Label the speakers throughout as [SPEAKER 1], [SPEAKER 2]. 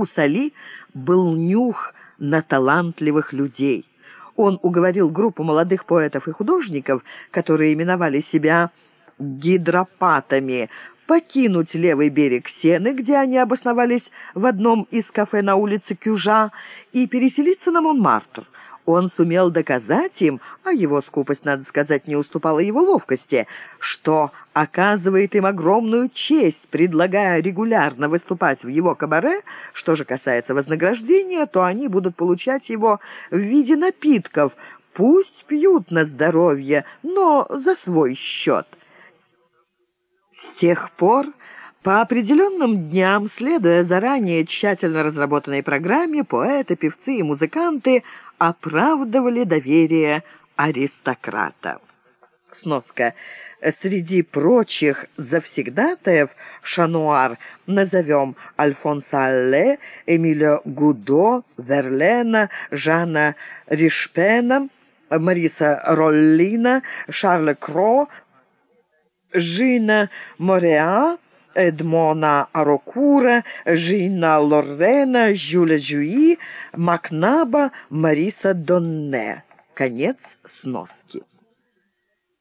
[SPEAKER 1] У Сали был нюх на талантливых людей. Он уговорил группу молодых поэтов и художников, которые именовали себя гидропатами, покинуть левый берег Сены, где они обосновались в одном из кафе на улице Кюжа, и переселиться на Монмартр. Он сумел доказать им, а его скупость, надо сказать, не уступала его ловкости, что оказывает им огромную честь, предлагая регулярно выступать в его кабаре. Что же касается вознаграждения, то они будут получать его в виде напитков. Пусть пьют на здоровье, но за свой счет. С тех пор по определенным дням, следуя заранее тщательно разработанной программе, поэты, певцы и музыканты оправдывали доверие аристократа. Сноска. Среди прочих завсегдатаев Шануар назовем Альфонса Алле, Эмиля Гудо, Верлена, Жана Ришпена, Мариса Роллина, Шарля Кро, Жина Мореа, Эдмона Арокура, Жина Лоррена, Жюля Жюи, Макнаба, Мариса Донне. Конец сноски.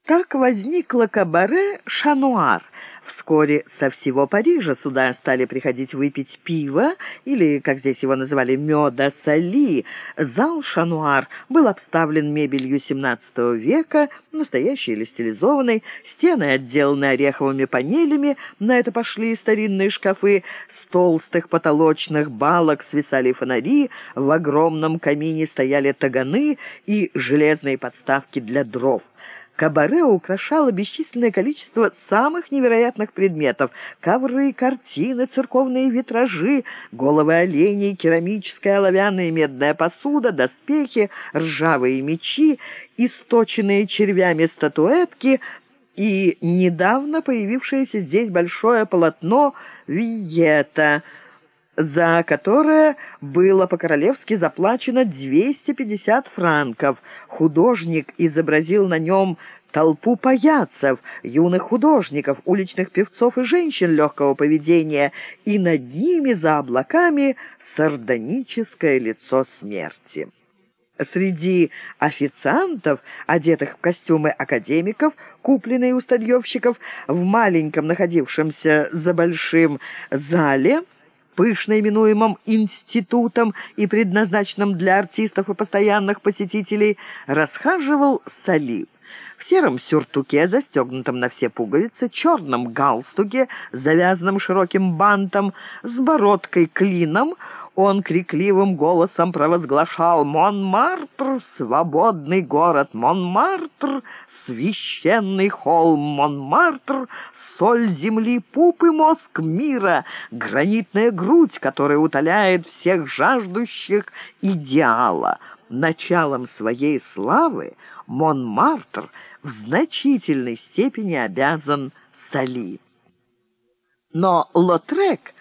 [SPEAKER 1] Так возникло кабаре «Шануар». Вскоре со всего Парижа сюда стали приходить выпить пиво, или, как здесь его называли, меда соли. Зал «Шануар» был обставлен мебелью XVII века, настоящей или стилизованной, стены отделаны ореховыми панелями, на это пошли старинные шкафы, с толстых потолочных балок свисали фонари, в огромном камине стояли таганы и железные подставки для дров. Кабаре украшало бесчисленное количество самых невероятных предметов. Ковры, картины, церковные витражи, головы оленей, керамическая, оловянная медная посуда, доспехи, ржавые мечи, источенные червями статуэтки и недавно появившееся здесь большое полотно «Виета», за которое было по-королевски заплачено 250 франков. Художник изобразил на нем толпу паяцев, юных художников, уличных певцов и женщин легкого поведения, и над ними за облаками сардоническое лицо смерти. Среди официантов, одетых в костюмы академиков, купленные у стадьевщиков, в маленьком, находившемся за большим зале – пышно именуемом институтом и предназначенном для артистов и постоянных посетителей, расхаживал Салиб в сером сюртуке, застегнутом на все пуговицы, черном галстуке, завязанном широким бантом, с бородкой клином, он крикливым голосом провозглашал «Монмартр — свободный город! Монмартр — священный холм! Монмартр — соль земли, пуп и мозг мира! Гранитная грудь, которая утоляет всех жаждущих идеала!» Началом своей славы Монмартр в значительной степени обязан Сали. Но Лотрек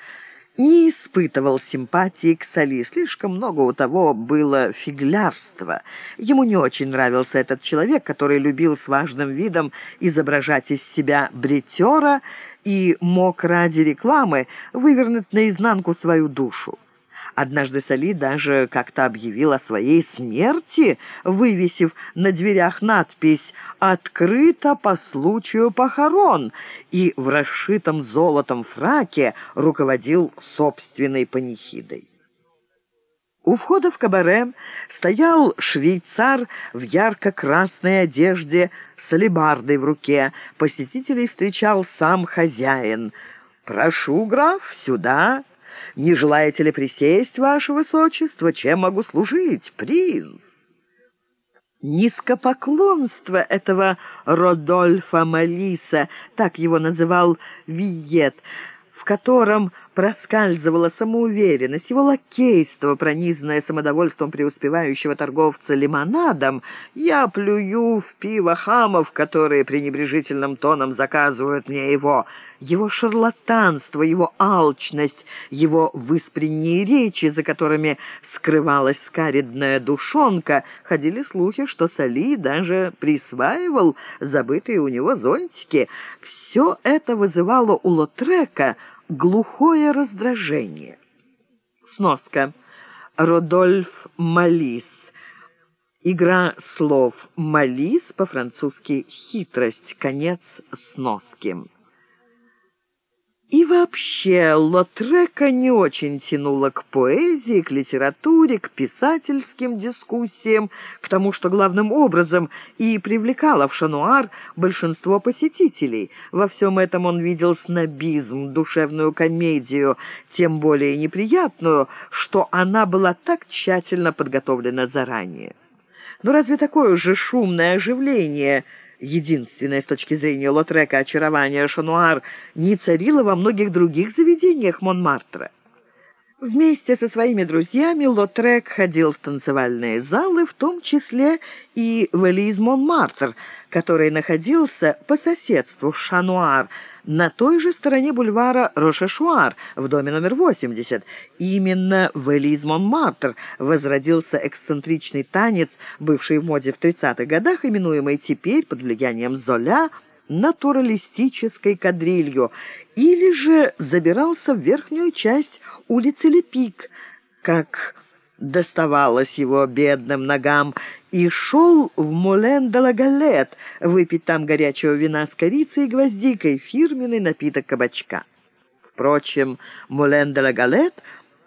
[SPEAKER 1] не испытывал симпатии к Сали. Слишком много у того было фиглярства. Ему не очень нравился этот человек, который любил с важным видом изображать из себя бретера и мог ради рекламы вывернуть наизнанку свою душу. Однажды Сали даже как-то объявил о своей смерти, вывесив на дверях надпись «Открыто по случаю похорон» и в расшитом золотом фраке руководил собственной панихидой. У входа в кабаре стоял швейцар в ярко-красной одежде с алебардой в руке. Посетителей встречал сам хозяин. «Прошу, граф, сюда!» Не желаете ли присесть, ваше высочество? Чем могу служить, принц?» Низкопоклонство этого Родольфа Малиса, так его называл Виет, в котором проскальзывала самоуверенность, его лакейство, пронизанное самодовольством преуспевающего торговца лимонадом. Я плюю в пиво хамов, которые пренебрежительным тоном заказывают мне его. Его шарлатанство, его алчность, его выспренние речи, за которыми скрывалась скаридная душонка. Ходили слухи, что Сали даже присваивал забытые у него зонтики. Все это вызывало у Лотрека глухое раздражение. Сноска. Родольф Малис. Игра слов «малис» по-французски «хитрость», конец сноски. И вообще, Лотрека не очень тянуло к поэзии, к литературе, к писательским дискуссиям, к тому, что главным образом и привлекало в Шануар большинство посетителей. Во всем этом он видел снобизм, душевную комедию, тем более неприятную, что она была так тщательно подготовлена заранее. Но разве такое же шумное оживление – единственное с точки зрения Лотрека очарование Шануар не царило во многих других заведениях Монмартра. Вместе со своими друзьями Лотрек ходил в танцевальные залы, в том числе и в Элиз Монмартр, который находился по соседству с Шануар, на той же стороне бульвара Рошешуар, в доме номер 80. Именно в Элиз Монмартр возродился эксцентричный танец, бывший в моде в 30-х годах, именуемый теперь под влиянием Золя – натуралистической кадрилью, или же забирался в верхнюю часть улицы Лепик, как доставалось его бедным ногам, и шел в Мулен де ла Галет выпить там горячего вина с корицей и гвоздикой, фирменный напиток кабачка. Впрочем, Мулен де ла Галет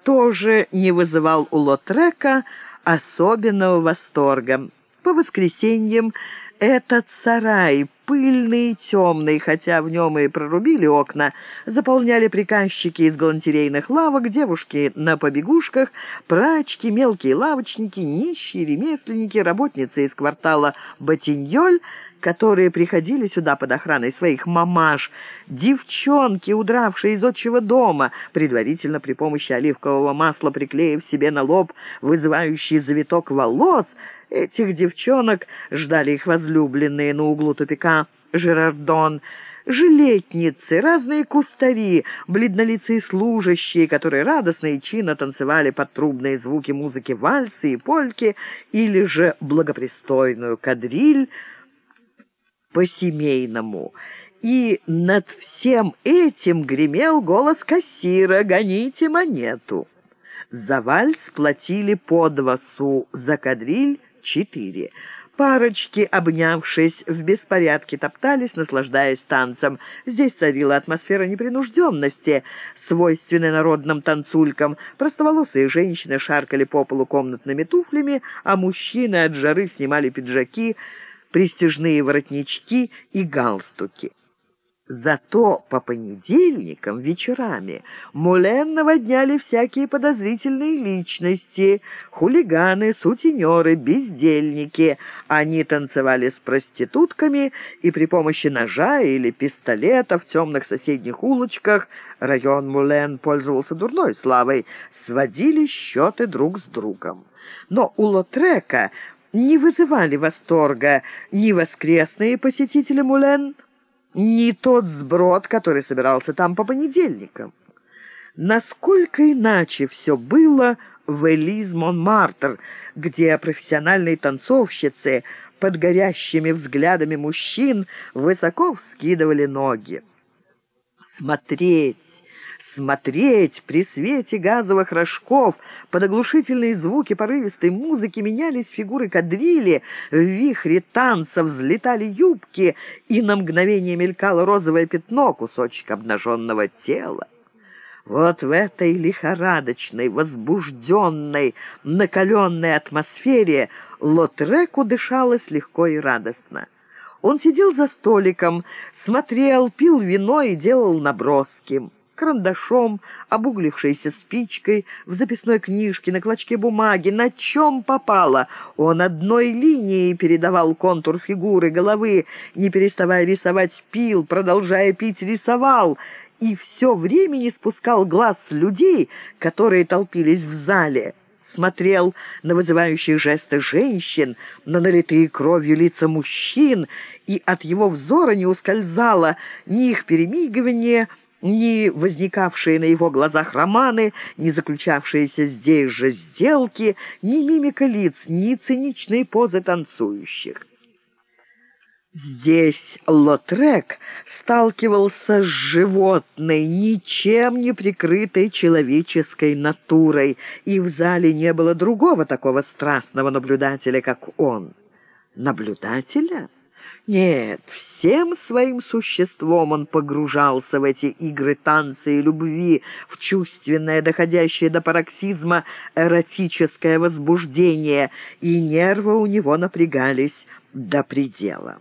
[SPEAKER 1] тоже не вызывал у Лотрека особенного восторга. По воскресеньям этот сарай, пыльный темный, хотя в нем и прорубили окна, заполняли приказчики из галантерейных лавок, девушки на побегушках, прачки, мелкие лавочники, нищие, ремесленники, работницы из квартала Батиньоль — которые приходили сюда под охраной своих мамаш, девчонки, удравшие из отчего дома, предварительно при помощи оливкового масла приклеив себе на лоб вызывающий завиток волос, этих девчонок ждали их возлюбленные на углу тупика Жерардон, жилетницы, разные кустари, бледнолицые служащие, которые радостно и чинно танцевали под трубные звуки музыки вальсы и польки, или же благопристойную кадриль, по-семейному. И над всем этим гремел голос кассира «Гоните монету». За вальс платили по два су, за кадриль — четыре. Парочки, обнявшись, в беспорядке топтались, наслаждаясь танцем. Здесь царила атмосфера непринужденности, свойственная народным танцулькам. Простоволосые женщины шаркали по полу комнатными туфлями, а мужчины от жары снимали пиджаки — пристежные воротнички и галстуки. Зато по понедельникам вечерами Мулен наводняли всякие подозрительные личности, хулиганы, сутенеры, бездельники. Они танцевали с проститутками и при помощи ножа или пистолета в темных соседних улочках район Мулен пользовался дурной славой, сводили счеты друг с другом. Но у Лотрека не вызывали восторга ни воскресные посетители Мулен, ни тот сброд, который собирался там по понедельникам. Насколько иначе все было в Элиз Монмартр, где профессиональные танцовщицы под горящими взглядами мужчин высоко вскидывали ноги. Смотреть смотреть при свете газовых рожков, под оглушительные звуки порывистой музыки менялись фигуры кадрили, в вихре танца взлетали юбки, и на мгновение мелькало розовое пятно, кусочек обнаженного тела. Вот в этой лихорадочной, возбужденной, накаленной атмосфере Лотреку дышалось легко и радостно. Он сидел за столиком, смотрел, пил вино и делал наброски карандашом, обуглившейся спичкой, в записной книжке, на клочке бумаги, на чем попало. Он одной линией передавал контур фигуры, головы, не переставая рисовать пил, продолжая пить рисовал, и все время не спускал глаз с людей, которые толпились в зале. Смотрел на вызывающие жесты женщин, на налитые кровью лица мужчин, и от его взора не ускользало ни их перемигивание, ни возникавшие на его глазах романы, ни заключавшиеся здесь же сделки, ни мимика лиц, ни циничные позы танцующих. Здесь Лотрек сталкивался с животной, ничем не прикрытой человеческой натурой, и в зале не было другого такого страстного наблюдателя, как он. Наблюдателя? Нет, всем своим существом он погружался в эти игры танцы и любви, в чувственное, доходящее до пароксизма, эротическое возбуждение, и нервы у него напрягались до предела.